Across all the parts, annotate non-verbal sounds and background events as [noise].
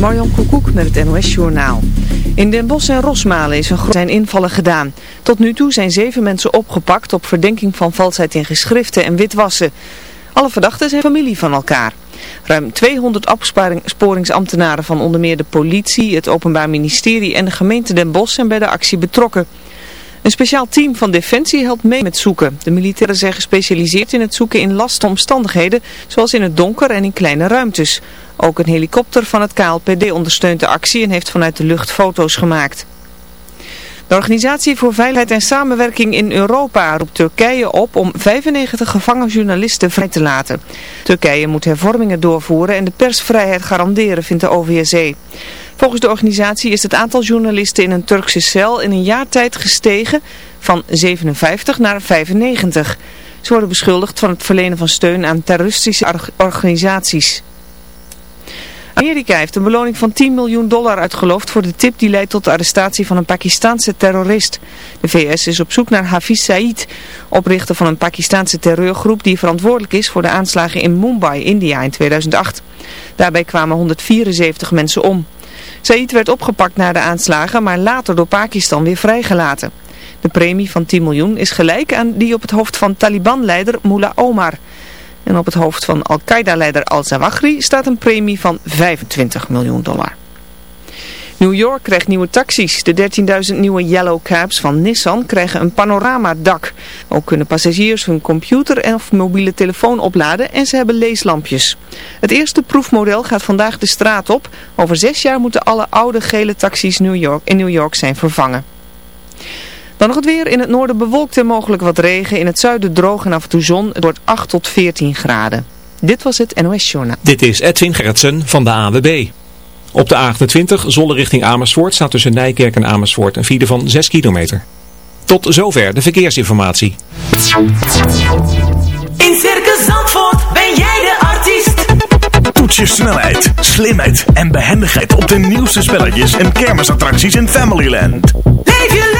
Marjan Koekoek met het NOS Journaal. In Den Bosch en Rosmalen is een zijn invallen gedaan. Tot nu toe zijn zeven mensen opgepakt op verdenking van valsheid in geschriften en witwassen. Alle verdachten zijn familie van elkaar. Ruim 200 opsporingsambtenaren van onder meer de politie, het Openbaar Ministerie en de gemeente Den Bosch zijn bij de actie betrokken. Een speciaal team van Defensie helpt mee met zoeken. De militairen zijn gespecialiseerd in het zoeken in lastige omstandigheden, zoals in het donker en in kleine ruimtes. Ook een helikopter van het KLPD ondersteunt de actie en heeft vanuit de lucht foto's gemaakt. De Organisatie voor Veiligheid en Samenwerking in Europa roept Turkije op om 95 gevangen journalisten vrij te laten. Turkije moet hervormingen doorvoeren en de persvrijheid garanderen, vindt de OVSE. Volgens de organisatie is het aantal journalisten in een Turkse cel in een jaar tijd gestegen van 57 naar 95. Ze worden beschuldigd van het verlenen van steun aan terroristische organisaties. Amerika heeft een beloning van 10 miljoen dollar uitgeloofd voor de tip die leidt tot de arrestatie van een Pakistaanse terrorist. De VS is op zoek naar Hafiz Saeed, oprichter van een Pakistaanse terreurgroep die verantwoordelijk is voor de aanslagen in Mumbai, India in 2008. Daarbij kwamen 174 mensen om. Said werd opgepakt na de aanslagen, maar later door Pakistan weer vrijgelaten. De premie van 10 miljoen is gelijk aan die op het hoofd van Taliban-leider Mullah Omar. En op het hoofd van Al-Qaeda-leider Al-Zawahri staat een premie van 25 miljoen dollar. New York krijgt nieuwe taxis. De 13.000 nieuwe Yellow Cabs van Nissan krijgen een panoramadak. Ook kunnen passagiers hun computer en of mobiele telefoon opladen en ze hebben leeslampjes. Het eerste proefmodel gaat vandaag de straat op. Over zes jaar moeten alle oude gele taxis New York, in New York zijn vervangen. Dan nog het weer. In het noorden bewolkt en mogelijk wat regen. In het zuiden droog en af en toe zon. Het wordt 8 tot 14 graden. Dit was het NOS Journaal. Dit is Edwin Gerritsen van de AWB. Op de A28 Zolle richting Amersfoort staat tussen Nijkerk en Amersfoort een file van 6 kilometer. Tot zover de verkeersinformatie. In Circus Zandvoort ben jij de artiest. Toets je snelheid, slimheid en behendigheid op de nieuwste spelletjes en kermisattracties in Familyland. Leef je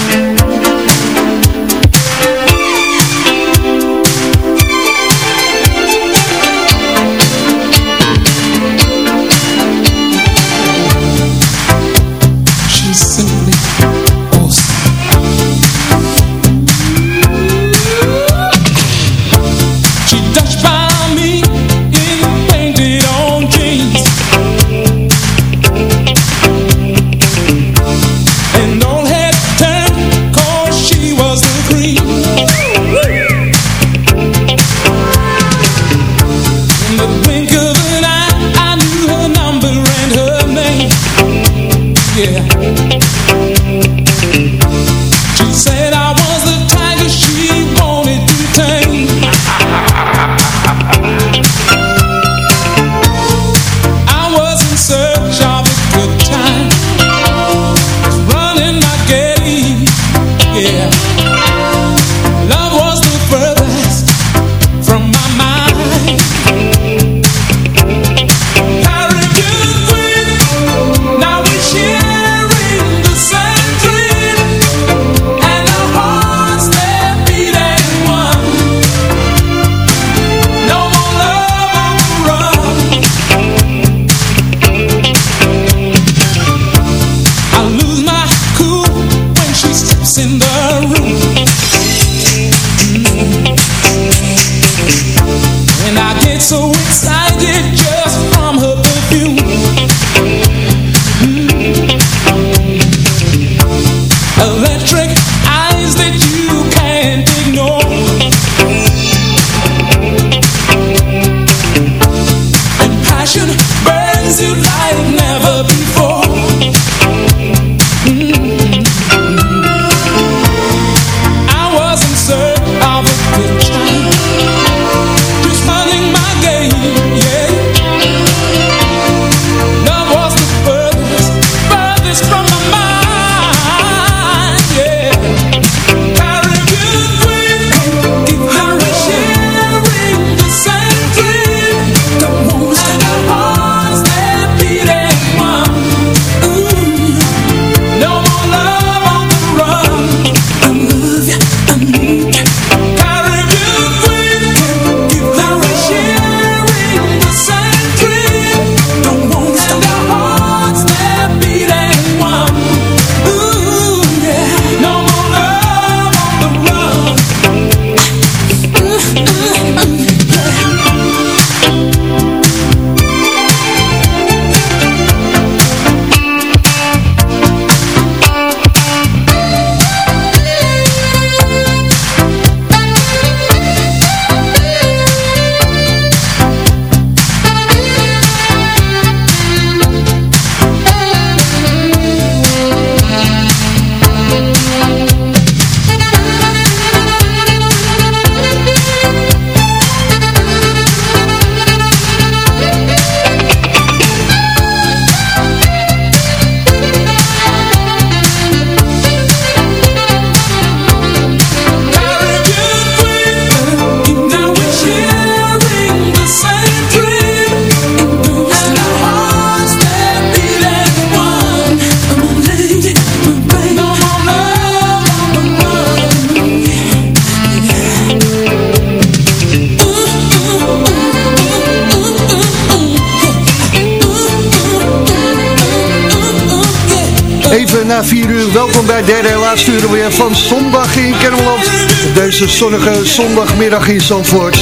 Na 4 uur. Welkom bij derde en laatste uur weer van zondag in Kennemerland. Deze zonnige zondagmiddag in Zandvoort.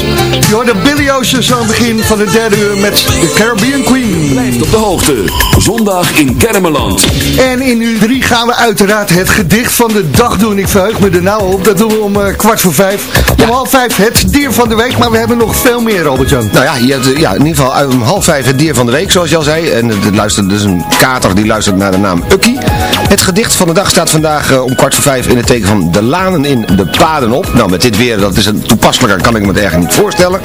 Je hoort de Billy Oceans aan het begin van de derde uur met de Caribbean Queen. Blijf op de hoogte. Zondag in Kennemerland. En in uur 3 gaan we uiteraard het gedicht van de dag doen. Ik verheug me er nou op. Dat doen we om uh, kwart voor vijf. Om half vijf het dier van de week. Maar we hebben nog veel meer, Robert-Jan. Nou ja, je hebt, ja, in ieder geval om half vijf het dier van de week, zoals je al zei. En het luistert dus een kater die luistert naar de naam Ukkie. Het gedicht van de dag staat vandaag uh, om kwart voor vijf in het teken van de lanen in de paden op. Nou, met dit weer, dat is een toepasselijker, kan ik me het eigenlijk niet voorstellen.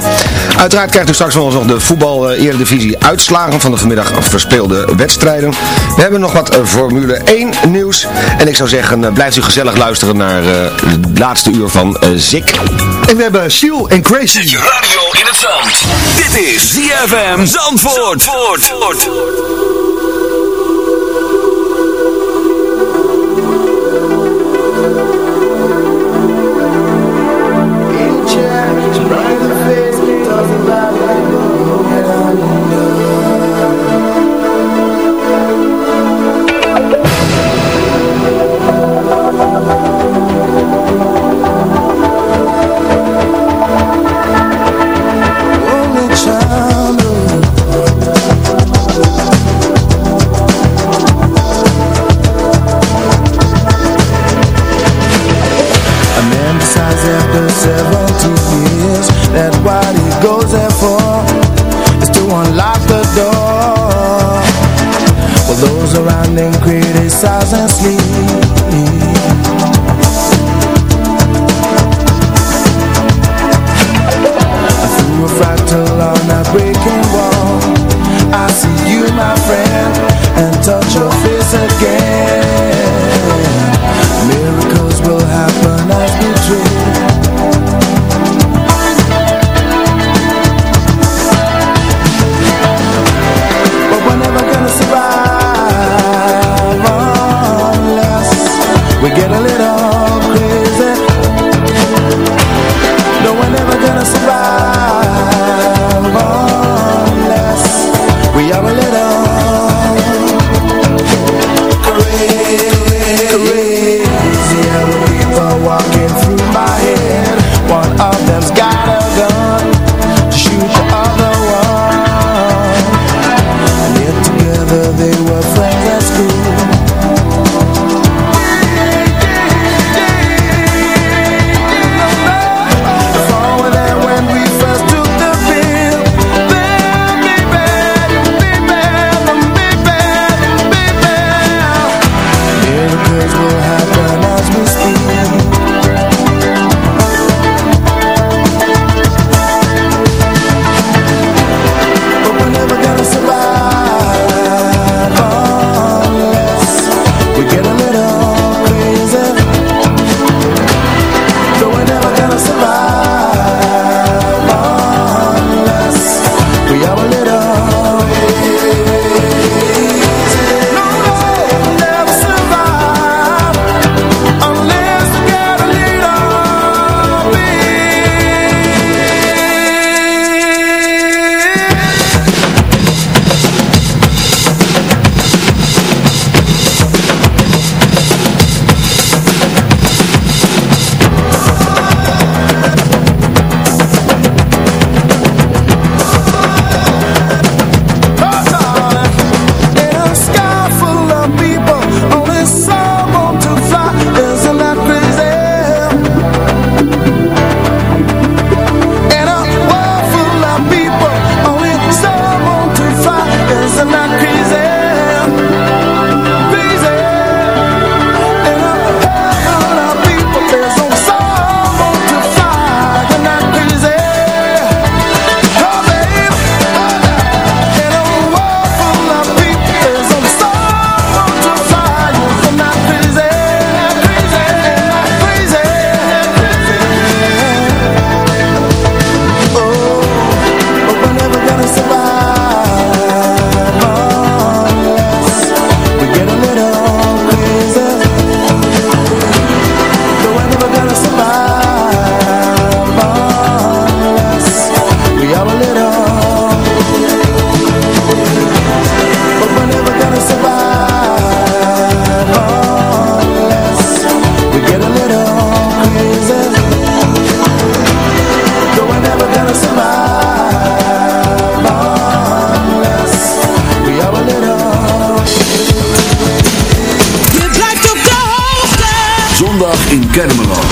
Uiteraard krijgt u straks wel nog de voetbal-eredivisie uitslagen van de vanmiddag verspeelde wedstrijden. We hebben nog wat uh, Formule 1 nieuws. En ik zou zeggen, uh, blijft u gezellig luisteren naar het laatste uur van Zik. En we hebben Seal en Crazy. Radio in het zand. Dit is ZFM Zandvoort. Zandvoort. Get him along.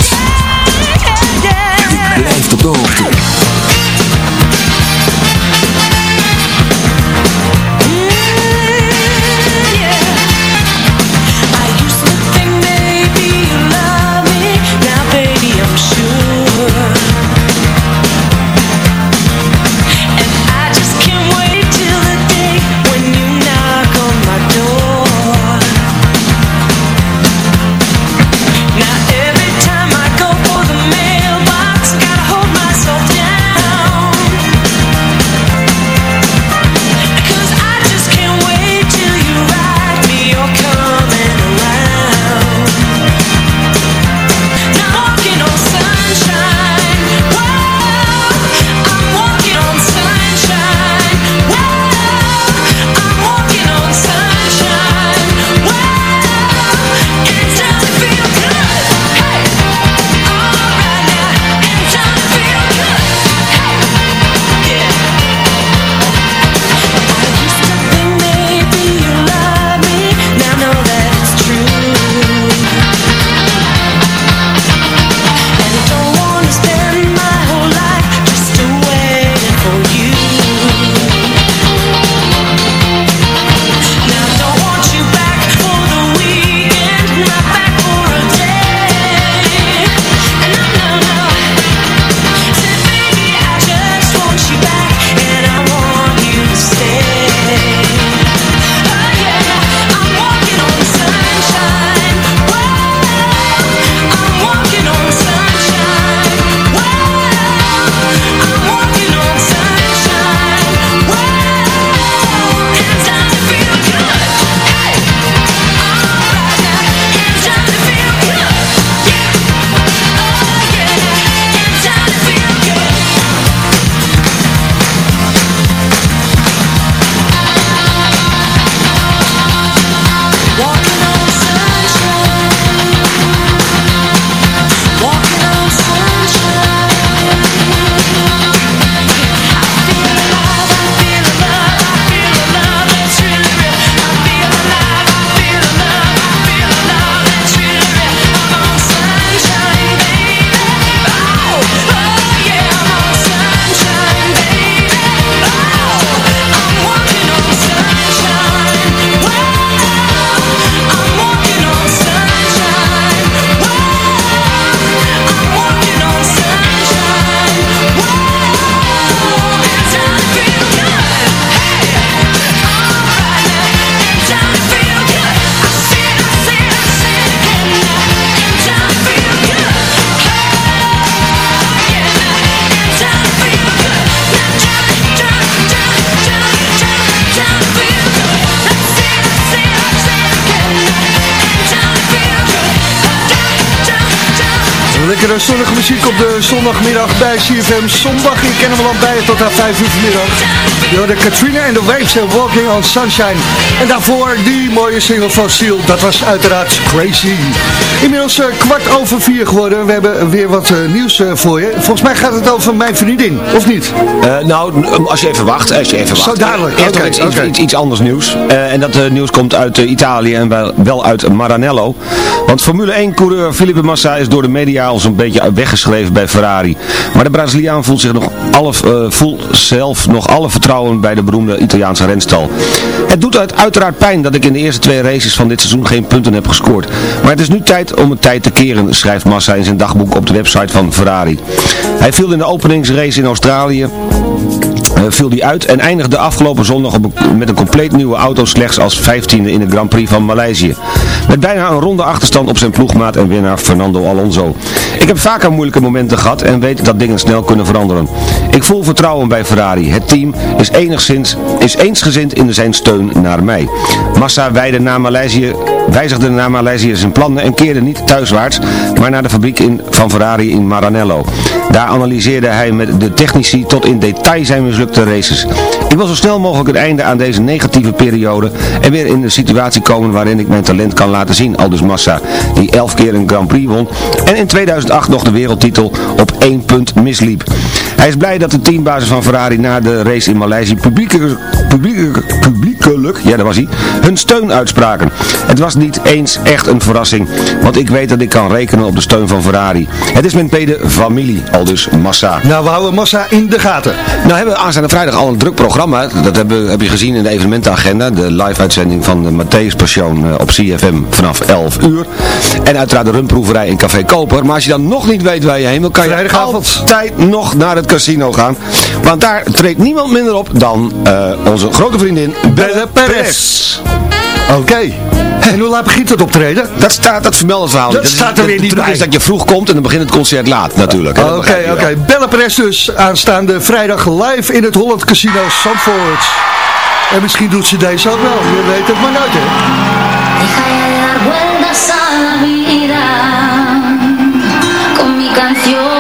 Lekkere zonnige muziek op de zondagmiddag bij CFM. Zondag in Kennemerland bij je tot aan 5 uur vanmiddag. Door de Katrina en de Waves en Walking on Sunshine. En daarvoor die mooie single van Seal. Dat was uiteraard Crazy. Inmiddels uh, kwart over vier geworden. We hebben weer wat uh, nieuws uh, voor je. Volgens mij gaat het over mijn vriendin, of niet? nou, als je even wacht. Als je even wacht. Zo dadelijk. Eerst iets, iets, iets anders nieuws. en dat nieuws komt uit Italië en wel, wel uit Maranello. Want Formule 1-coureur Felipe Massa is door de media al zo'n weggeschreven bij Ferrari. Maar de Braziliaan voelt, zich nog alle, eh, voelt zelf nog alle vertrouwen bij de beroemde Italiaanse renstal. Het doet uit, uiteraard pijn dat ik in de eerste twee races van dit seizoen geen punten heb gescoord. Maar het is nu tijd om het tijd te keren, schrijft Massa in zijn dagboek op de website van Ferrari. Hij viel in de openingsrace in Australië viel die uit en eindigde afgelopen zondag op met een compleet nieuwe auto slechts als 15e in de Grand Prix van Maleisië. Met bijna een ronde achterstand op zijn ploegmaat en winnaar Fernando Alonso. Ik heb vaker moeilijke momenten gehad en weet dat dingen snel kunnen veranderen. Ik voel vertrouwen bij Ferrari. Het team is enigszins is eensgezind in zijn steun naar mij. Massa wijde naar Maleisië, wijzigde naar Maleisië zijn plannen en keerde niet thuiswaarts, maar naar de fabriek in, van Ferrari in Maranello. Daar analyseerde hij met de technici tot in detail zijn mislukte races. Ik wil zo snel mogelijk het einde aan deze negatieve periode en weer in de situatie komen waarin ik mijn talent kan laten zien, aldus Massa, die elf keer een Grand Prix won en in 2008 nog de wereldtitel op één punt misliep. Hij is blij dat de teambasis van Ferrari na de race in Maleisië publiekelijk, publiekelijk, publiekelijk ja dat was hij, hun steun uitspraken. Het was niet eens echt een verrassing, want ik weet dat ik kan rekenen op de steun van Ferrari. Het is mijn tweede familie, al dus Massa. Nou, we houden Massa in de gaten. Nou hebben we aanstaande vrijdag al een druk programma. Dat hebben, heb je gezien in de evenementenagenda. De live-uitzending van de Matthäus Passion eh, op CFM vanaf 11 uur. En uiteraard de rumproeverij in Café Koper. Maar als je dan nog niet weet waar je heen wil, kan je altijd nog naar het casino gaan. Want daar treedt niemand minder op dan eh, onze grote vriendin Belle Perez. Oké. En hoe laat begint het optreden? Dat staat, dat vermeldt het verhaal Dat staat er weer de niet bij. is dat je vroeg komt en dan begint het concert laat natuurlijk. Oké, oké. wel. Belle Perez dus aanstaande vrijdag live in het Holland Casino Zandvoort. En misschien doet ze deze ook wel. Je weet het maar nooit, hè? Deja de dar vueltas a la vida con mi canción.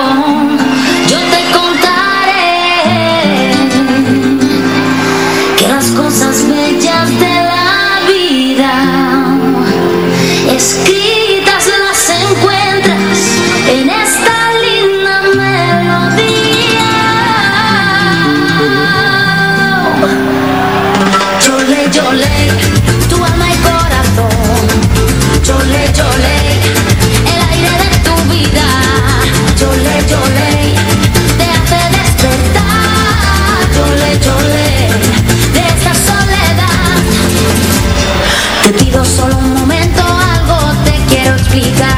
amiga.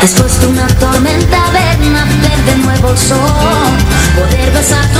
Después de una tormenta ver nacer de nuevo sol. Poder besar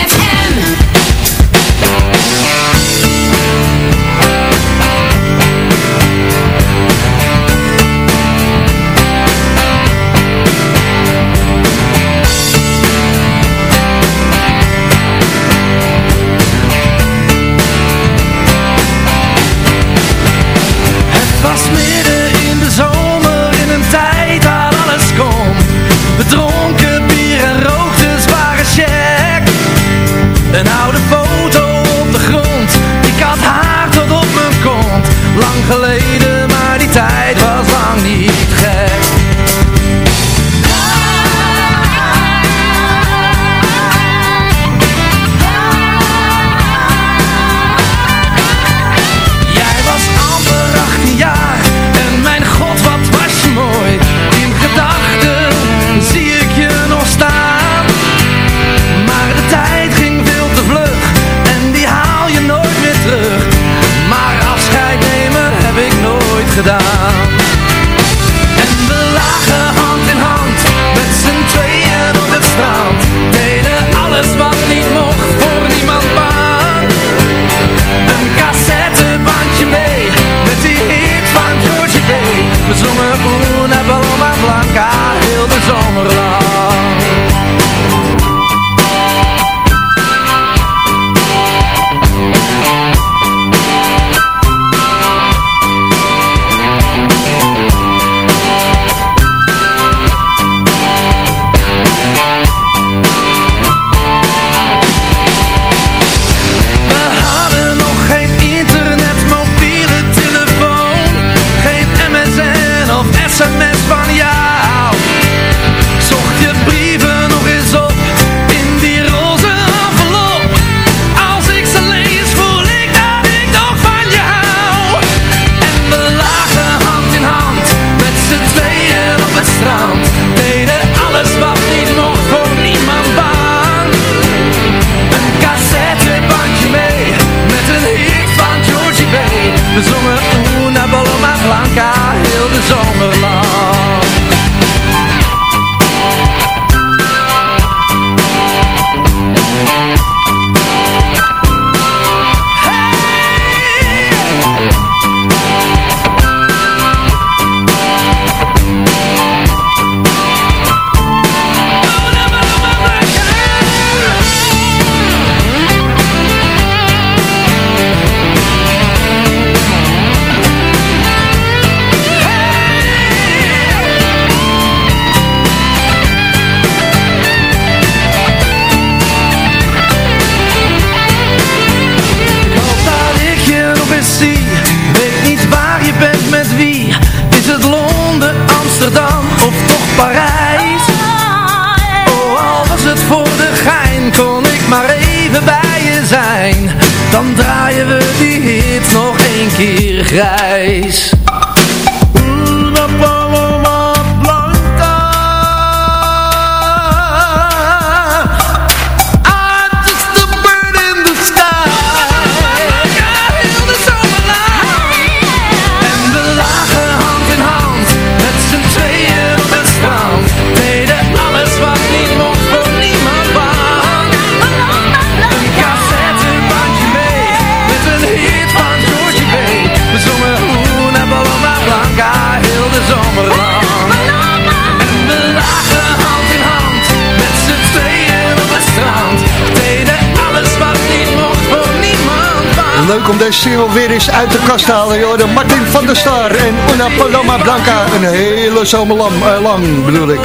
om deze single weer eens uit de kast te halen. Joh. De Martin van der Star en Una Paloma Blanca. Een hele zomer lang, eh, lang bedoel ik.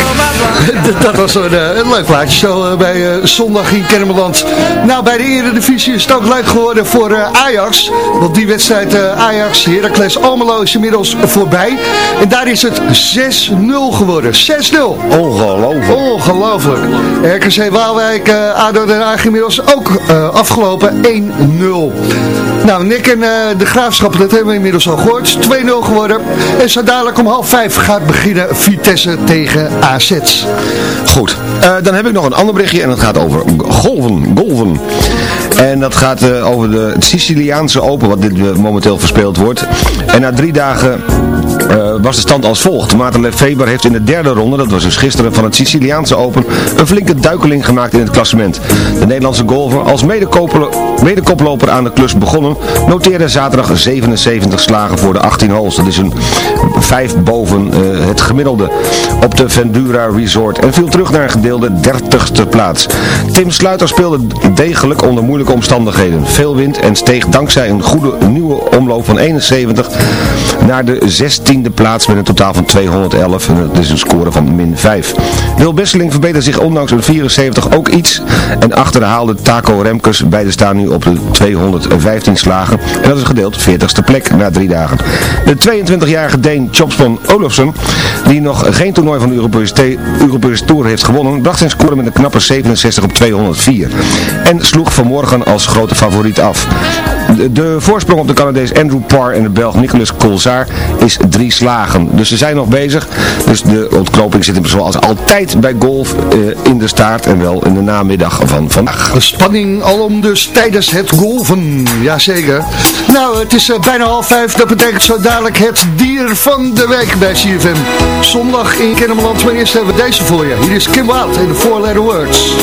[laughs] Dat was een, eh, een leuk plaatje zo eh, bij zondag in Kermeland. Nou, bij de Eredivisie is het ook leuk geworden voor Ajax. Want die wedstrijd Ajax, Heracles Almelo is inmiddels voorbij. En daar is het 6-0 geworden. 6-0. Ongelooflijk. Ongelooflijk. RKC Waalwijk, ADO Den Haag inmiddels ook afgelopen 1-0. Nou, Nick en eh, de Graafschap, dat hebben we inmiddels al gehoord. 2-0 geworden. En zo dadelijk om half vijf gaat beginnen Vitesse tegen AZ. Goed, eh, dan heb ik nog een ander berichtje en dat gaat over golven, golven. En dat gaat eh, over de Siciliaanse Open, wat dit momenteel verspeeld wordt. En na drie dagen was de stand als volgt. Maarten Lefeber heeft in de derde ronde, dat was dus gisteren van het Siciliaanse Open, een flinke duikeling gemaakt in het klassement. De Nederlandse golfer, als medekoploper aan de klus begonnen, noteerde zaterdag 77 slagen voor de 18 holes. Dat is een 5 boven eh, het gemiddelde op de Vendura Resort en viel terug naar een gedeelde 30ste plaats. Tim Sluiter speelde degelijk onder moeilijke omstandigheden. Veel wind en steeg dankzij een goede nieuwe omloop van 71 naar de 16e plaats met een totaal van 211 en dat is een score van min 5. Wil Besseling verbeterde zich ondanks een 74 ook iets en achterhaalde Taco Remkes. Beide staan nu op de 215 slagen en dat is gedeeld 40ste plek na drie dagen. De 22-jarige Deen Chopspan Olofsson, die nog geen toernooi van de Europese Tour heeft gewonnen, bracht zijn score met een knappe 67 op 204 en sloeg vanmorgen als grote favoriet af. De, voorsprong op de Canadees Andrew Parr en de Belg Nicolas Colzar is drie slagen. Dus ze zijn nog bezig. Dus de ontknoping zit hem zoals altijd bij golf eh, in de staart en wel in de namiddag van vandaag. De spanning alom dus tijdens het golven. Jazeker. Nou, het is eh, bijna half vijf. Dat betekent zo dadelijk het dier van de week bij CFM. Zondag in Kennemerland. Maar eerst hebben we deze voor je. Hier is Kim Wild in de Four Letter Words.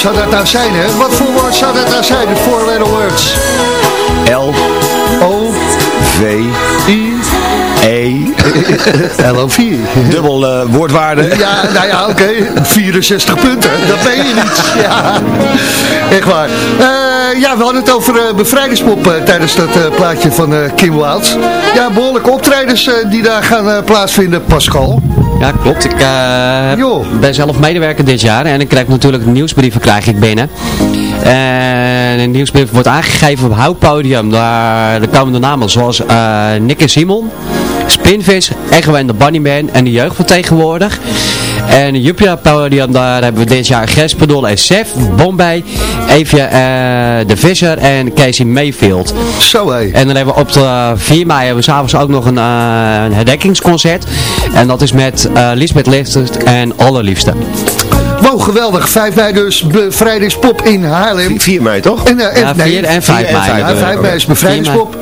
Zou dat nou zijn, hè? Wat voor woord zou dat nou zijn? De four letter words. L, O, V, I, E, L-O-V. [laughs] dubbel eh, woordwaarde. Ja, nou ja, oké. [laughs] 64 punten. Dat ben je niet. Ja, echt waar. Eh, ja, we hadden het over eh, bevrijdingspop eh, tijdens dat eh, plaatje van eh, Kim Wilds. Ja, behoorlijke optredens eh, die daar gaan eh, plaatsvinden, Pascal. Ja, klopt. Ik eh, ben zelf medewerker dit jaar en ik krijg natuurlijk nieuwsbrieven krijg ik binnen. En een nieuwsbrief wordt aangegeven op Houtpodium. Daar, daar komen de namen zoals eh Nick en Simon, Spinvis, en de Bunnyman en de jeugd van tegenwoordig. En Jupia Podium, daar hebben we dit jaar Gespedol en Sef, Bombay, Evie eh, de Visser en Casey Mayfield. Zo hé. En dan hebben we op de 4 mei hebben we s'avonds ook nog een, eh, een herdenkingsconcert. En dat is met eh Lisbeth Lichtert en Allerliefste. Wow, geweldig. 5 mei dus bevrijdingspop in Haarlem. 4 mei toch? En, eh, en, Ja, 4 en 5 mei. Ja, 5 mei is bevrijdingspop.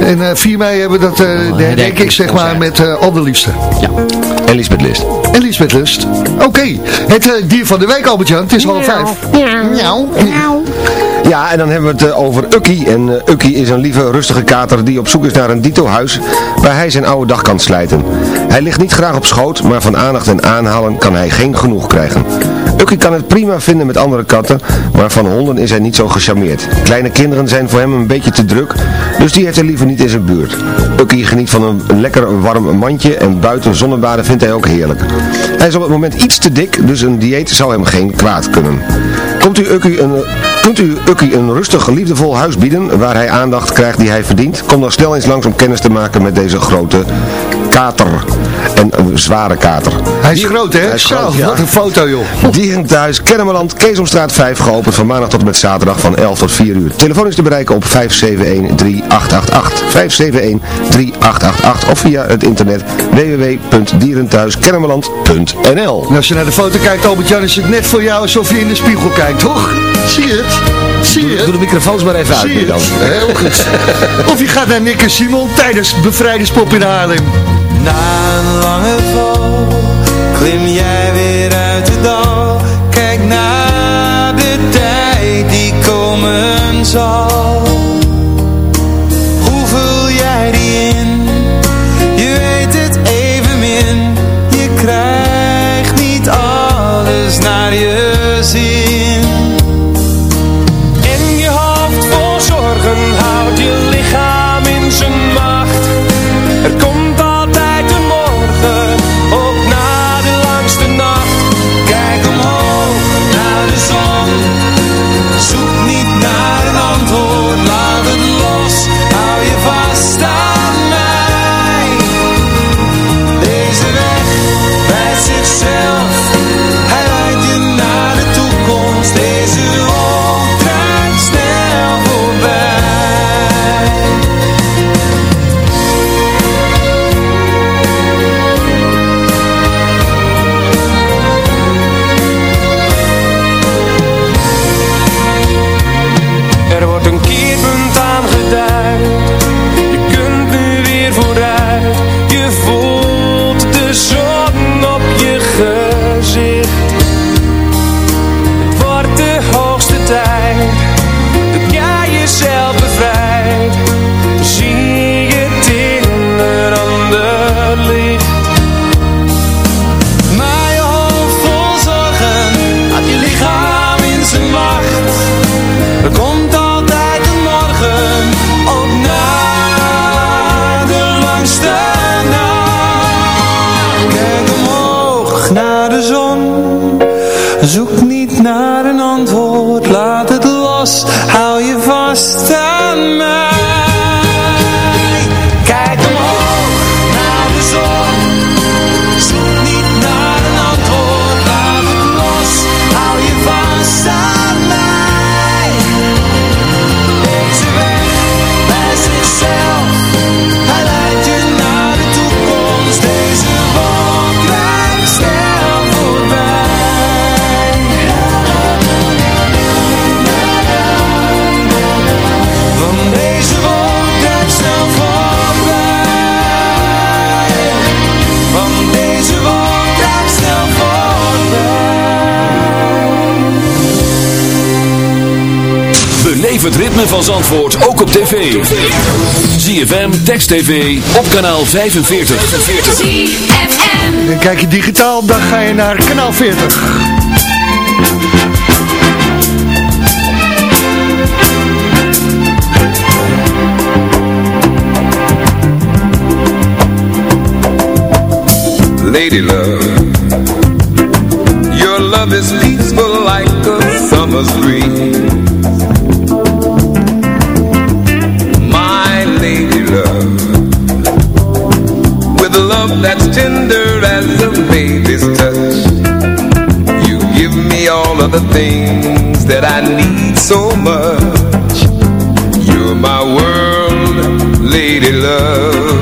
En eh 4 mei hebben we dat, eh de herdenking zeg maar met eh Allerliefste. Ja. En Lisbeth List. En Lisbeth Oké, het eh, dier van de week Albert-Jan. Het is half vijf. Ja, en dan hebben we het eh, over Ukkie. En eh, Ukkie is een lieve, rustige kater die op zoek is naar een dito-huis waar hij zijn oude dag kan slijten. Hij ligt niet graag op schoot, maar van aandacht en aanhalen kan hij geen genoeg krijgen. Ukkie kan het prima vinden met andere katten, maar van honden is hij niet zo gecharmeerd. Kleine kinderen zijn voor hem een beetje te druk, dus die heeft hij liever niet in zijn buurt. Ukkie geniet van een, lekker warm mandje en buiten zonnebaden vindt hij ook heerlijk. Hij is op het moment iets te dik, dus een dieet zou hem geen kwaad kunnen. Komt u Ukkie een, kunt u Ukkie een rustig, liefdevol huis bieden waar hij aandacht krijgt die hij verdient? Kom dan snel eens langs om kennis te maken met deze grote kater. En een zware kater. Hij is groot, hè? Hij is Zo, groot, ja. wat een foto, joh. Dierenthuis Kennemerland, Keesomstraat 5, geopend van maandag tot en met zaterdag van 11 tot 4 uur. Telefoon is te bereiken op 571-3888. 571-3888 of via het internet www.dierenthuiskennemerland.nl En als je naar de foto kijkt, Albert-Jan, is het net voor jou alsof je in de spiegel kijkt, toch? Zie je het? Zie je Doe het? de microfoons maar even Zie je uit dan. het? Heel goed. Of je gaat naar Nick en Simon tijdens bevrijdingspop in Haarlem. Na een lange val klim jij ritme van Zandvoort ook op tv. ZFM, Text TV, op kanaal 45. En kijk je digitaal, dan ga je naar kanaal 40. Lady love Your love is peaceful like a summer's breeze love that's tender as a baby's touch. You give me all of the things that I need so much. You're my world, lady love.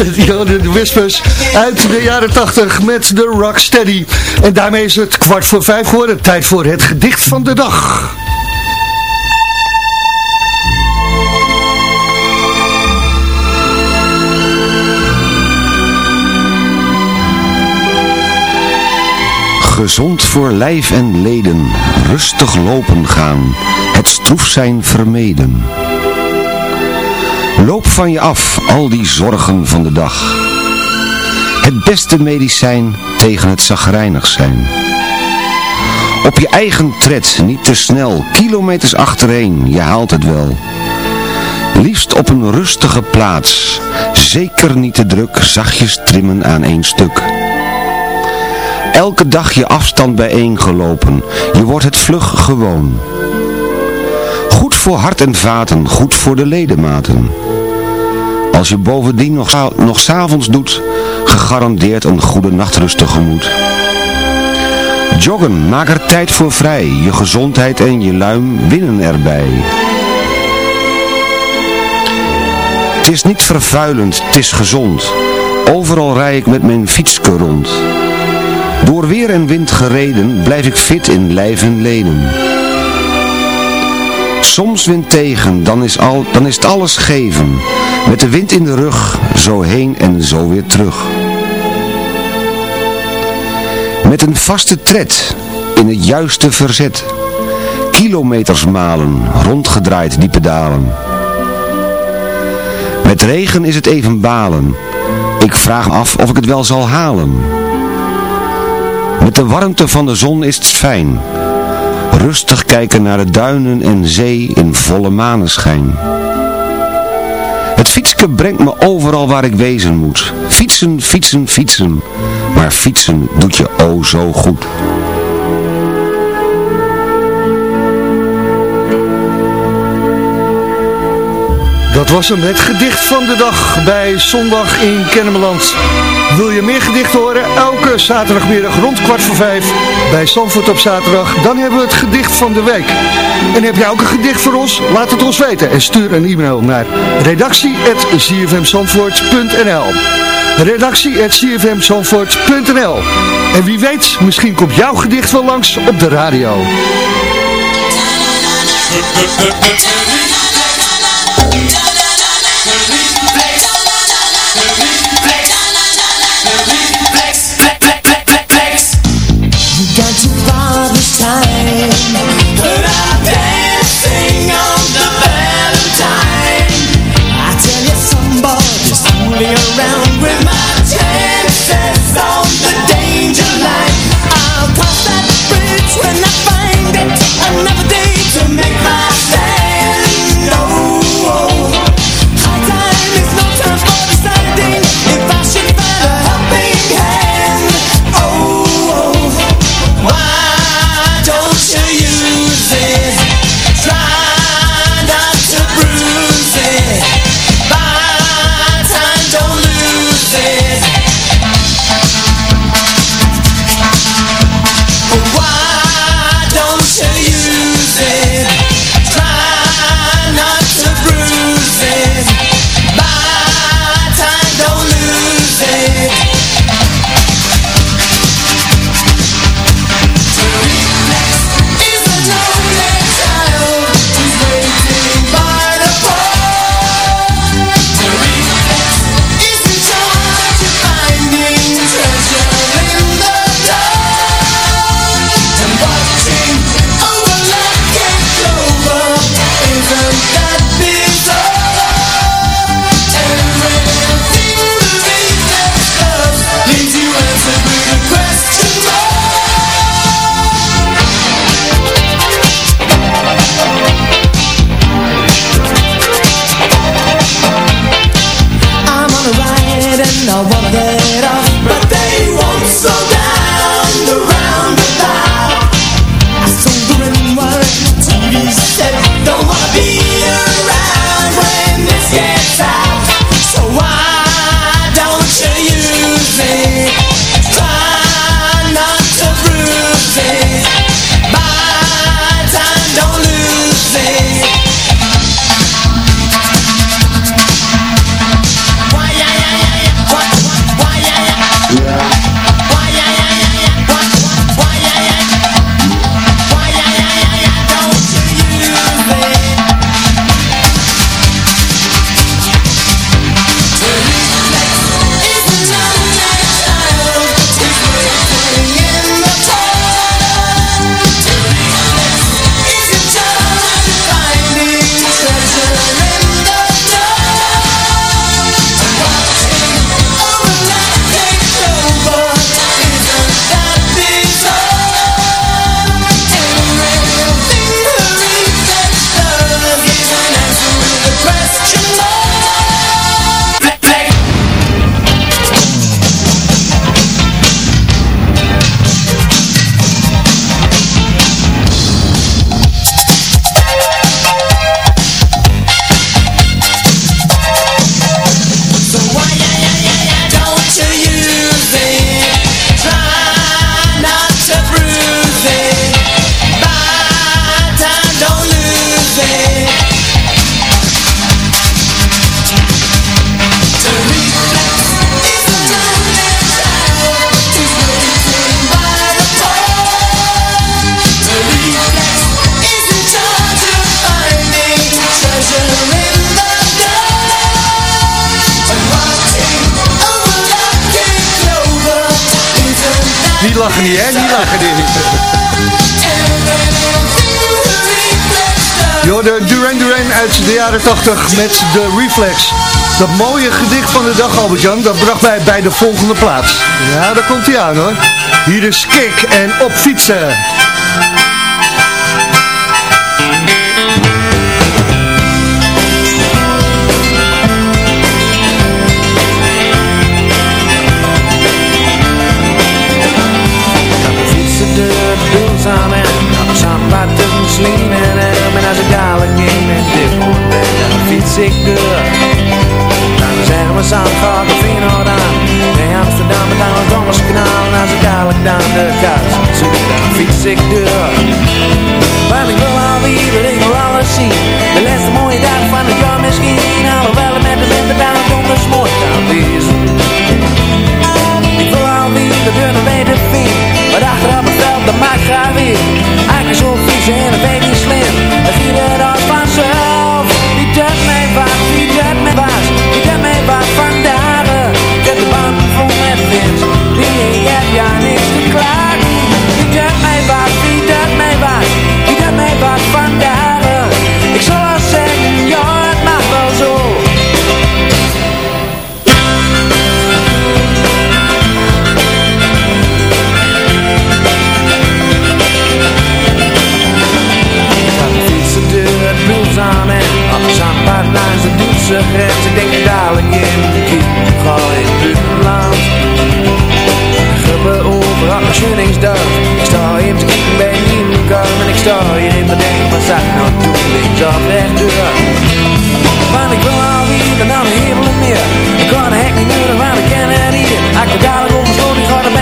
[laughs] de Whispers uit de jaren 80 met de Rocksteady. En daarmee is het kwart voor vijf geworden. Tijd voor het gedicht van de dag. Gezond voor lijf en leden, rustig lopen gaan, het stroef zijn vermeden. Loop van je af al die zorgen van de dag. Het beste medicijn tegen het zagrijnig zijn. Op je eigen tred, niet te snel, kilometers achtereen, je haalt het wel. Liefst op een rustige plaats, zeker niet te druk, zachtjes trimmen aan één stuk. Elke dag je afstand bijeengelopen, je wordt het vlug gewoon. Voor hart en vaten, goed voor de ledematen. Als je bovendien nog, nog s'avonds doet, gegarandeerd een goede nachtrust tegemoet. Joggen, maak er tijd voor vrij, je gezondheid en je luim winnen erbij. Het is niet vervuilend, het is gezond. Overal rij ik met mijn fietske rond. Door weer en wind gereden, blijf ik fit in lijf en leden. Soms wind tegen, dan is, al, dan is het alles geven. Met de wind in de rug, zo heen en zo weer terug. Met een vaste tred, in het juiste verzet. Kilometers malen, rondgedraaid die pedalen. Met regen is het even balen. Ik vraag af of ik het wel zal halen. Met de warmte van de zon is het fijn. Rustig kijken naar de duinen en zee in volle maneschijn. Het fietske brengt me overal waar ik wezen moet. Fietsen, fietsen, fietsen. Maar fietsen doet je o zo goed. Dat was hem, het gedicht van de dag bij Zondag in Kennemerland. Wil je meer gedichten horen? Elke zaterdagmiddag rond kwart voor vijf bij Zandvoort op zaterdag. Dan hebben we het gedicht van de week. En heb jij ook een gedicht voor ons? Laat het ons weten en stuur een e-mail naar redactie.zfmzandvoort.nl redactie.zfmzandvoort.nl En wie weet, misschien komt jouw gedicht wel langs op de radio. Jorde Duran Duran uit de jaren 80 met de Reflex. Dat mooie gedicht van de dag, Albert-Jan, dat bracht mij bij de volgende plaats. Ja, daar komt hij aan hoor. Hier is Kik en op fietsen. fietsen de als niet meer dit moet ben, dan fiets ik door. Dan zeggen we gaat of in aan. Nee, Amsterdam met aan het Dommers kanaal en als ik dadelijk dan de kast zoek, dan fiets ik door. Want ik wil alweer, ik wil alles zien. De laatste mooie dag van het jaar misschien, alhoewel het met de winter dan donders mooi kan wezen. Ik wil alweer de deur naar beneden vinden. Maar achteraf het veld, dat maakt graag weer. Eigenlijk zo fietsen en dat weet de Duitse grens. Ik denk dadelijk in de kiep, ga in het buitenland. Guppen over afschuddingsdag. Ik sta hier te kijken bij kar en ik sta hier in mijn denk, wat zag ik nou doen? Links af, recht deur. Want ik wil alweer dan aan de hemel en meer. Ik kan de hek niet meer, want ik ken het hier. Als ik er dadelijk over sloot, die ga dan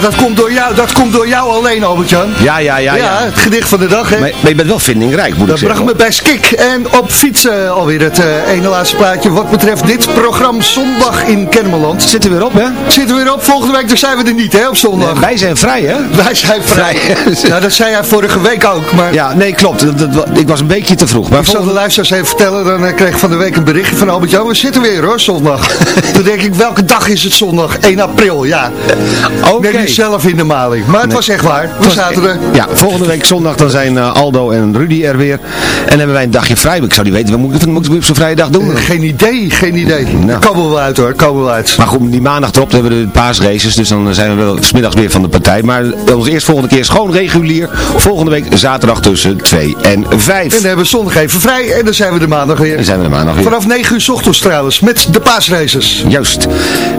dat komt door jou, dat komt door jou alleen, Albert-Jan. Ja, ja, ja. Ja, ja. het gedicht van de dag, hè. Maar, maar je bent wel vindingrijk, moet Dat ik zeggen. bracht me bij Skik en op fietsen alweer het eh, ene laatste plaatje wat betreft dit programma Zondag in Kennemerland. Zitten we weer op, hè? Zitten we weer op, volgende week dus zijn we er niet hè, op zondag. Nee, wij zijn vrij, hè? [laughs] Wij zijn vrij. Vrij. ja, [laughs] dat zei hij vorige week ook, maar Ja, nee, klopt. Dat, dat- ik was een beetje te vroeg. Maar ik zal de volgende- luisteraars even vertellen, dan eh, kreeg ik van de week een berichtje van Albert-Jan, we zitten weer hoor, zondag. [laughs] Toen denk ik, welke dag is het zondag? 1 april, ja. Oké. Je zelf in de Maar het was echt waar. We zaten er. Ja, volgende week zondag dan zijn eh, Aldo en Rudy er weer. En hebben wij een dagje vrij. Ik zou niet weten, wat moet ik, wat moet ik op zo'n vrije dag doen? Eh, geen idee, geen idee. Nou. Komen we wel uit hoor, komen we wel uit. Maar goed, die maandag erop hebben we de paasraces. Dus dan zijn we wel smiddags weer van de partij. Maar onze eerste volgende keer is gewoon regulier. Volgende week zaterdag tussen 2 en 5. En dan hebben we zondag even vrij en dan zijn we de maandag weer. Dan zijn we de maandag weer. Vanaf 9 uur 's ochtends trouwens, met de paasraces. Juist.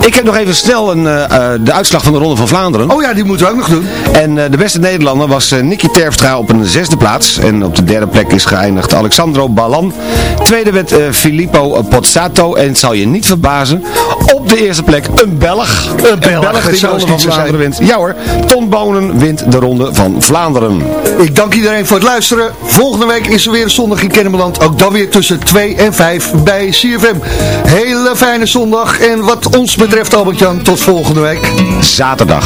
Ik heb nog even snel een, eh, eh, de uitslag van de Ronde van Vlaanderen. Oh ja, die moeten we ook nog doen. En eh, de beste Nederlander was eh, Nicky Terpstra op een zesde plaats. En op de derde plek is geëindigd Alexandro Balan. Tweede werd eh, Filippo Pozzato. En het zal je niet verbazen, op de eerste plek een Belg. Een Belg, het die de Ronde van Vlaanderen wint. Ja hoor, Ton Bonen wint de Ronde van Vlaanderen. Ik dank iedereen voor het luisteren. Volgende week is er weer een zondag in Kennemerland. Ook dan weer tussen 2 en 5 bij CFM. Hele fijne zondag. En wat ons betreft Albert-Jan, tot volgende week. Zaterdag.